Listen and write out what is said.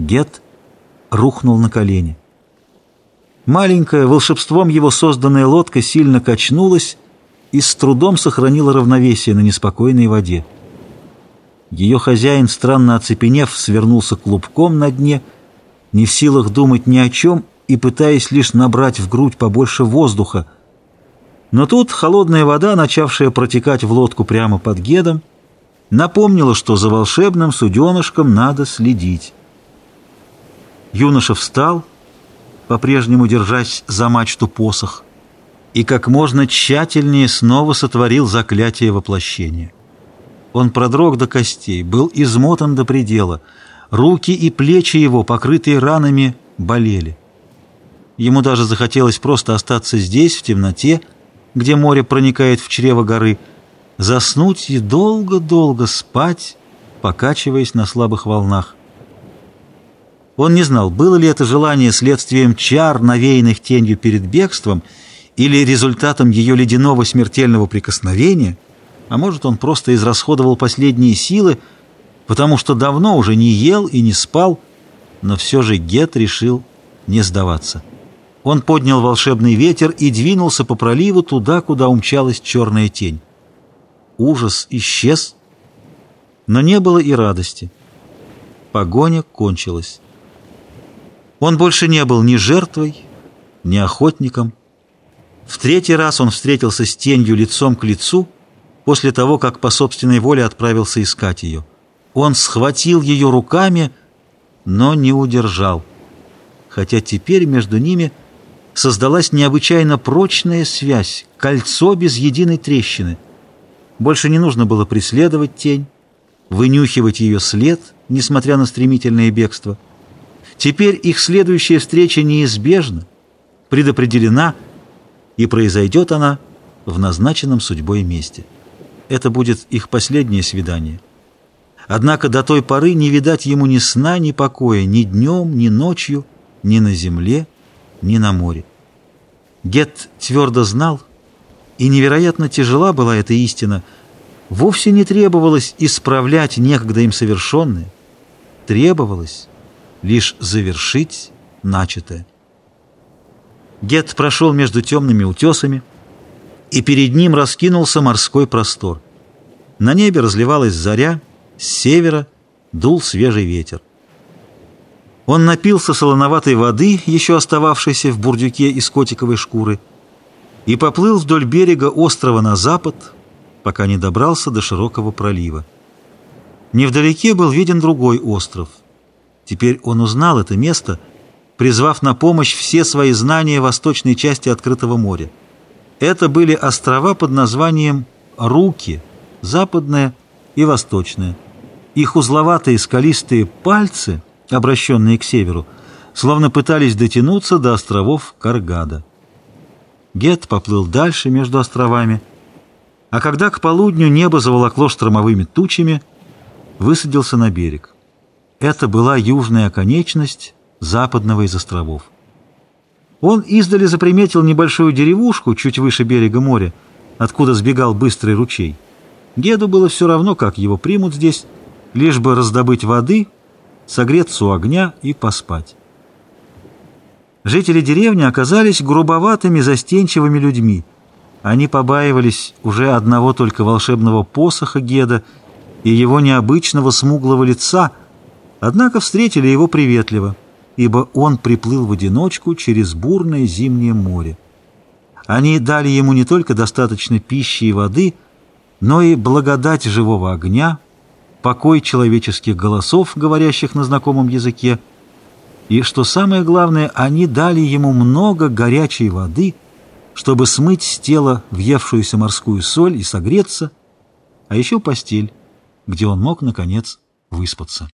Гет рухнул на колени. Маленькая, волшебством его созданная лодка сильно качнулась и с трудом сохранила равновесие на неспокойной воде. Ее хозяин, странно оцепенев, свернулся клубком на дне, не в силах думать ни о чем и пытаясь лишь набрать в грудь побольше воздуха. Но тут холодная вода, начавшая протекать в лодку прямо под гедом, напомнила, что за волшебным суденышком надо следить. Юноша встал, по-прежнему держась за мачту посох, и как можно тщательнее снова сотворил заклятие воплощения. Он продрог до костей, был измотан до предела, руки и плечи его, покрытые ранами, болели. Ему даже захотелось просто остаться здесь, в темноте, где море проникает в чрево горы, заснуть и долго-долго спать, покачиваясь на слабых волнах. Он не знал, было ли это желание следствием чар, навеянных тенью перед бегством, или результатом ее ледяного смертельного прикосновения, а может, он просто израсходовал последние силы, потому что давно уже не ел и не спал, но все же Гет решил не сдаваться. Он поднял волшебный ветер и двинулся по проливу туда, куда умчалась черная тень. Ужас исчез, но не было и радости. Погоня кончилась. Он больше не был ни жертвой, ни охотником. В третий раз он встретился с тенью лицом к лицу после того, как по собственной воле отправился искать ее. Он схватил ее руками, но не удержал, хотя теперь между ними создалась необычайно прочная связь, кольцо без единой трещины. Больше не нужно было преследовать тень, вынюхивать ее след, несмотря на стремительное бегство — Теперь их следующая встреча неизбежна, предопределена, и произойдет она в назначенном судьбой месте. Это будет их последнее свидание. Однако до той поры не видать ему ни сна, ни покоя, ни днем, ни ночью, ни на земле, ни на море. Гет твердо знал, и невероятно тяжела была эта истина, вовсе не требовалось исправлять некогда им совершенное, требовалось лишь завершить начатое. Гет прошел между темными утесами, и перед ним раскинулся морской простор. На небе разливалась заря, с севера дул свежий ветер. Он напился солоноватой воды, еще остававшейся в бурдюке из котиковой шкуры, и поплыл вдоль берега острова на запад, пока не добрался до широкого пролива. Невдалеке был виден другой остров — Теперь он узнал это место, призвав на помощь все свои знания восточной части открытого моря. Это были острова под названием Руки, западная и восточная. Их узловатые скалистые пальцы, обращенные к северу, словно пытались дотянуться до островов Каргада. Гет поплыл дальше между островами, а когда к полудню небо заволокло штормовыми тучами, высадился на берег. Это была южная оконечность западного из островов. Он издали заприметил небольшую деревушку чуть выше берега моря, откуда сбегал быстрый ручей. Геду было все равно, как его примут здесь, лишь бы раздобыть воды, согреться у огня и поспать. Жители деревни оказались грубоватыми, застенчивыми людьми. Они побаивались уже одного только волшебного посоха Геда и его необычного смуглого лица — Однако встретили его приветливо, ибо он приплыл в одиночку через бурное зимнее море. Они дали ему не только достаточно пищи и воды, но и благодать живого огня, покой человеческих голосов, говорящих на знакомом языке, и, что самое главное, они дали ему много горячей воды, чтобы смыть с тела въевшуюся морскую соль и согреться, а еще постель, где он мог, наконец, выспаться.